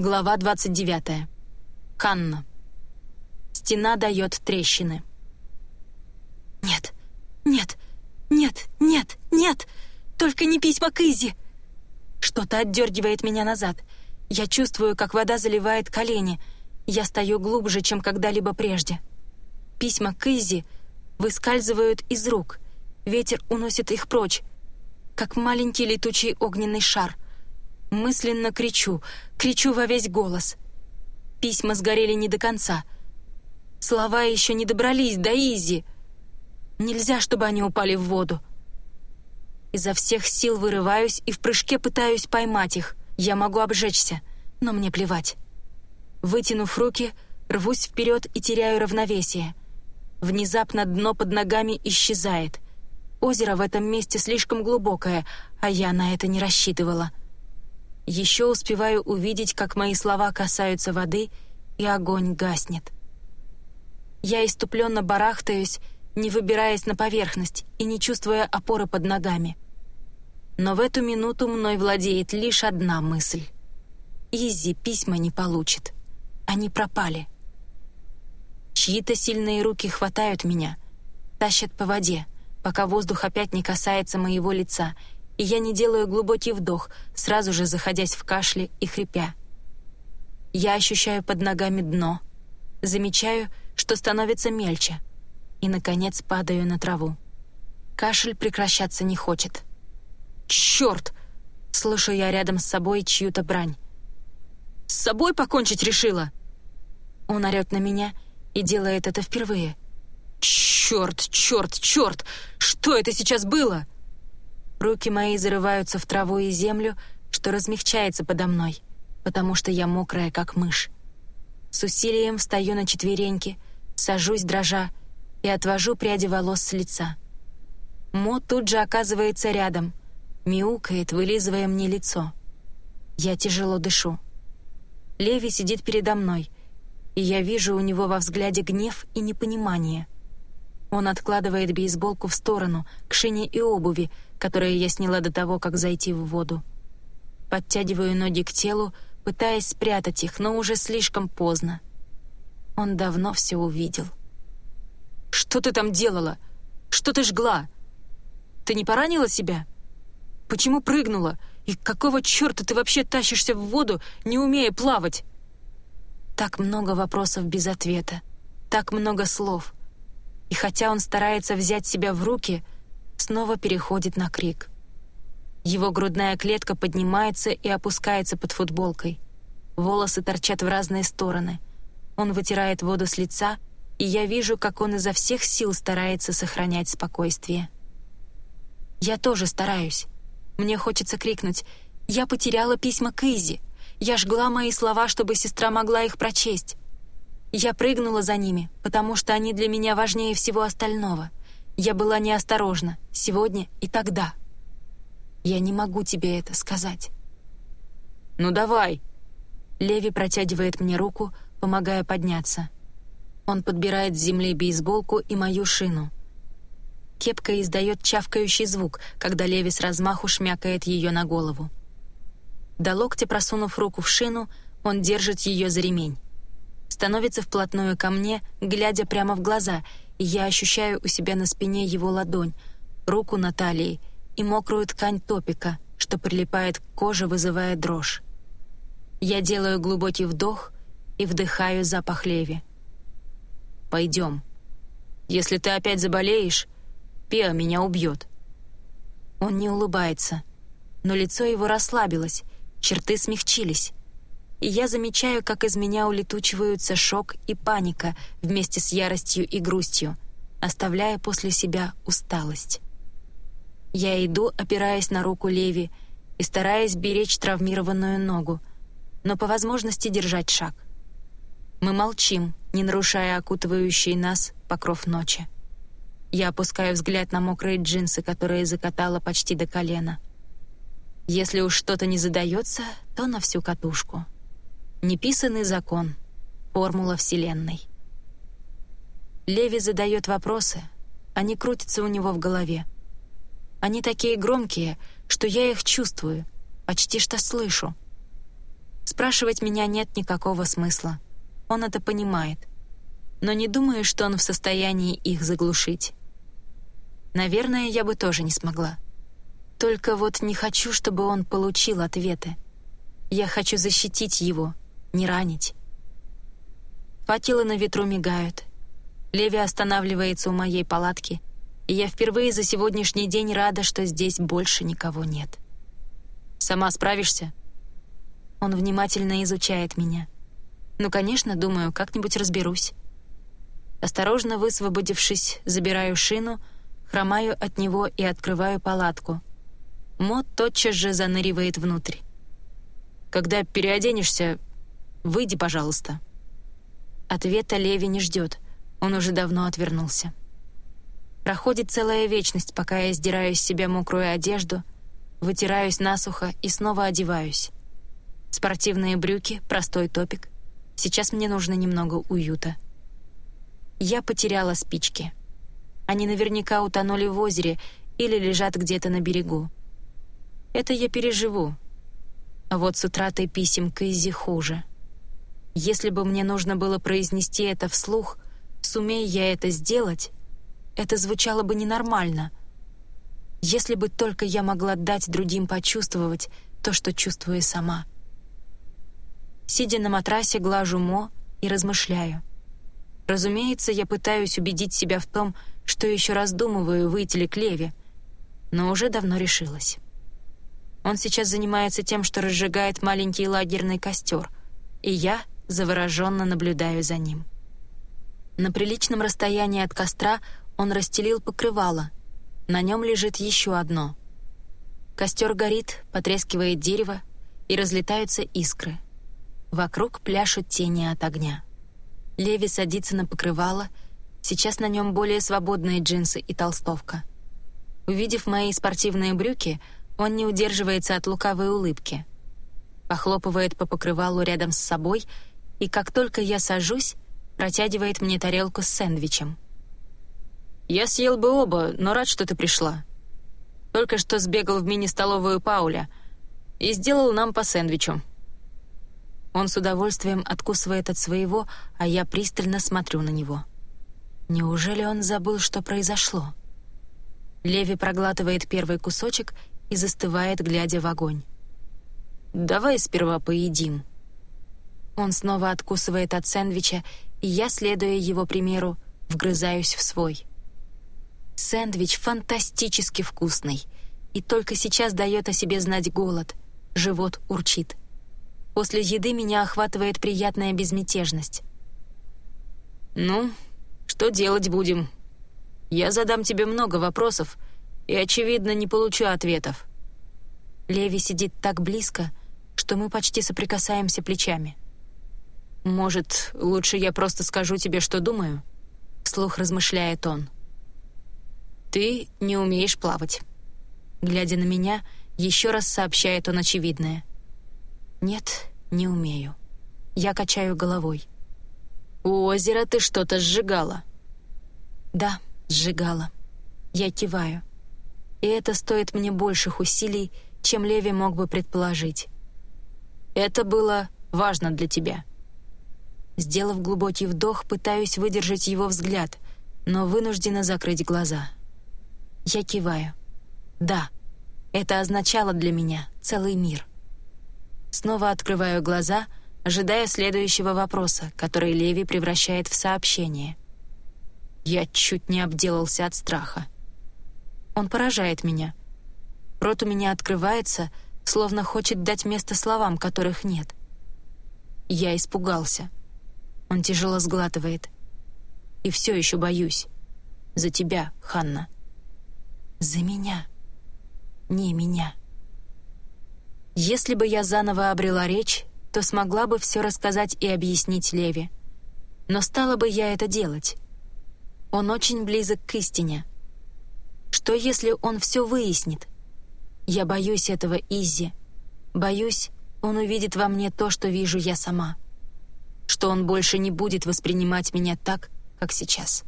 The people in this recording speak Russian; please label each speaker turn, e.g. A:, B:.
A: Глава 29. Канна. Стена дает трещины.
B: «Нет, нет, нет, нет, нет! Только не письма к Изи!» Что-то отдергивает меня назад. Я чувствую, как вода заливает колени. Я стою глубже, чем когда-либо прежде. Письма к выскальзывают из рук. Ветер уносит их прочь, как маленький летучий огненный шар — Мысленно кричу, кричу во весь голос. Письма сгорели не до конца. Слова еще не добрались до Изи. Нельзя, чтобы они упали в воду. Изо всех сил вырываюсь и в прыжке пытаюсь поймать их. Я могу обжечься, но мне плевать. Вытянув руки, рвусь вперед и теряю равновесие. Внезапно дно под ногами исчезает. Озеро в этом месте слишком глубокое, а я на это не рассчитывала. Еще успеваю увидеть, как мои слова касаются воды, и огонь гаснет. Я иступленно барахтаюсь, не выбираясь на поверхность и не чувствуя опоры под ногами. Но в эту минуту мной владеет лишь одна мысль. Изи письма не получит. Они пропали. Чьи-то сильные руки хватают меня, тащат по воде, пока воздух опять не касается моего лица — и я не делаю глубокий вдох, сразу же заходясь в кашле и хрипя. Я ощущаю под ногами дно, замечаю, что становится мельче, и, наконец, падаю на траву. Кашель прекращаться не хочет. «Чёрт!» — слышу я рядом с собой чью-то брань. «С собой покончить решила?» Он орёт на меня и делает это впервые. «Чёрт, чёрт, чёрт! Что это сейчас было?» Руки мои зарываются в траву и землю, что размягчается подо мной, потому что я мокрая, как мышь. С усилием встаю на четвереньки, сажусь дрожа и отвожу пряди волос с лица. Мо тут же оказывается рядом, мяукает, вылизывая мне лицо. Я тяжело дышу. Леви сидит передо мной, и я вижу у него во взгляде гнев и непонимание. Он откладывает бейсболку в сторону, к шине и обуви, которые я сняла до того, как зайти в воду. Подтягиваю ноги к телу, пытаясь спрятать их, но уже слишком поздно. Он давно все увидел. «Что ты там делала? Что ты жгла? Ты не поранила себя? Почему прыгнула? И какого черта ты вообще тащишься в воду, не умея плавать?» Так много вопросов без ответа, так много слов. И хотя он старается взять себя в руки — снова переходит на крик. Его грудная клетка поднимается и опускается под футболкой. Волосы торчат в разные стороны. Он вытирает воду с лица, и я вижу, как он изо всех сил старается сохранять спокойствие. Я тоже стараюсь. Мне хочется крикнуть «Я потеряла письма к Изи!» Я жгла мои слова, чтобы сестра могла их прочесть. Я прыгнула за ними, потому что они для меня важнее всего остального — я была неосторожна сегодня и тогда. Я не могу тебе это сказать. «Ну давай!» Леви протягивает мне руку, помогая подняться. Он подбирает с земли бейсболку и мою шину. Кепка издает чавкающий звук, когда Леви с размаху шмякает ее на голову. До локтя просунув руку в шину, он держит ее за ремень. Становится вплотную ко мне, глядя прямо в глаза — и я ощущаю у себя на спине его ладонь, руку на талии и мокрую ткань топика, что прилипает к коже, вызывая дрожь. Я делаю глубокий вдох и вдыхаю запах леви. «Пойдем. Если ты опять заболеешь, Пеа меня убьет». Он не улыбается, но лицо его расслабилось, черты смягчились и я замечаю, как из меня улетучиваются шок и паника вместе с яростью и грустью, оставляя после себя усталость. Я иду, опираясь на руку Леви и стараясь беречь травмированную ногу, но по возможности держать шаг. Мы молчим, не нарушая окутывающий нас покров ночи. Я опускаю взгляд на мокрые джинсы, которые закатала почти до колена. Если уж что-то не задается, то на всю катушку. Неписанный закон. Формула Вселенной. Леви задает вопросы. Они крутятся у него в голове. Они такие громкие, что я их чувствую, почти что слышу. С
A: Расспрашивать меня нет никакого смысла. Он это понимает. Но не думаю, что он в состоянии их заглушить. Наверное, я бы тоже не смогла. Только вот не хочу, чтобы он получил ответы. Я хочу защитить его, не ранить. Факелы на ветру мигают. Леви останавливается у моей палатки, и я впервые за сегодняшний день рада, что здесь больше никого нет. «Сама справишься?» Он внимательно изучает меня. «Ну, конечно, думаю, как-нибудь разберусь». Осторожно высвободившись, забираю шину, хромаю от него и открываю палатку. Мот тотчас же заныривает внутрь. «Когда переоденешься, выйди, пожалуйста». Ответа Леви не ждет, он уже давно отвернулся. Проходит целая вечность, пока я сдираю с себя мокрую одежду, вытираюсь насухо и снова одеваюсь. Спортивные брюки, простой топик. Сейчас мне нужно немного уюта. Я потеряла спички. Они наверняка утонули в озере или лежат где-то на берегу. Это я переживу. А вот с утратой писем к Изи хуже. Если бы мне нужно было произнести это вслух, сумей я это сделать, это звучало бы ненормально. Если бы только я могла дать другим почувствовать то, что чувствую сама. Сидя на матрасе, глажу Мо и размышляю. Разумеется, я пытаюсь убедить себя в том, что еще раздумываю, выйти ли к Леве, но уже давно решилась. Он сейчас занимается тем, что разжигает маленький лагерный костер, и я завороженно наблюдаю за ним. На приличном расстоянии от костра он расстелил покрывало. На нем лежит еще одно. Костер горит, потрескивает дерево, и разлетаются искры. Вокруг пляшут тени от огня. Леви садится на покрывало, сейчас на нем более свободные джинсы и толстовка. Увидев мои спортивные брюки, он не удерживается от лукавой улыбки. Похлопывает по покрывалу рядом с собой, и как только я сажусь, протягивает мне тарелку с сэндвичем. «Я съел бы оба, но рад, что ты пришла. Только что сбегал в мини-столовую Пауля и сделал нам по сэндвичу». Он с удовольствием откусывает от своего, а я пристально смотрю на него. Неужели он забыл, что произошло? Леви проглатывает первый кусочек и застывает, глядя в огонь. «Давай сперва поедим». Он снова откусывает от сэндвича, и я, следуя его примеру, вгрызаюсь в свой. Сэндвич фантастически вкусный, и только сейчас дает о себе знать голод, живот урчит. После еды меня охватывает приятная безмятежность. «Ну, что делать будем? Я задам тебе много вопросов, и, очевидно, не получу ответов. Леви сидит так близко, что мы почти соприкасаемся плечами. «Может, лучше я просто скажу тебе, что думаю?» Слух размышляет он. «Ты не умеешь плавать». Глядя на меня, еще раз сообщает он очевидное. «Нет, не умею». Я качаю головой. «У озера ты что-то сжигала». «Да, сжигала». Я киваю. И это стоит мне больших усилий, чем Леви мог бы предположить. Это было важно для тебя. Сделав глубокий вдох, пытаюсь выдержать его взгляд, но вынуждена закрыть глаза. Я киваю. Да, это означало для меня целый мир. Снова открываю глаза, ожидая следующего вопроса, который Леви превращает в сообщение. Я чуть не обделался от страха. Он поражает меня. Рот у меня открывается, словно хочет дать место словам, которых нет. Я испугался. Он тяжело сглатывает. И все еще боюсь. За тебя, Ханна. За меня. Не меня. Если бы я заново обрела речь, то смогла бы все рассказать и объяснить Леви. Но стала бы я это делать. Он очень близок к истине — что если он все выяснит? Я боюсь этого Изи. Боюсь, он увидит во мне то, что вижу я сама. Что он больше не будет воспринимать меня так, как сейчас.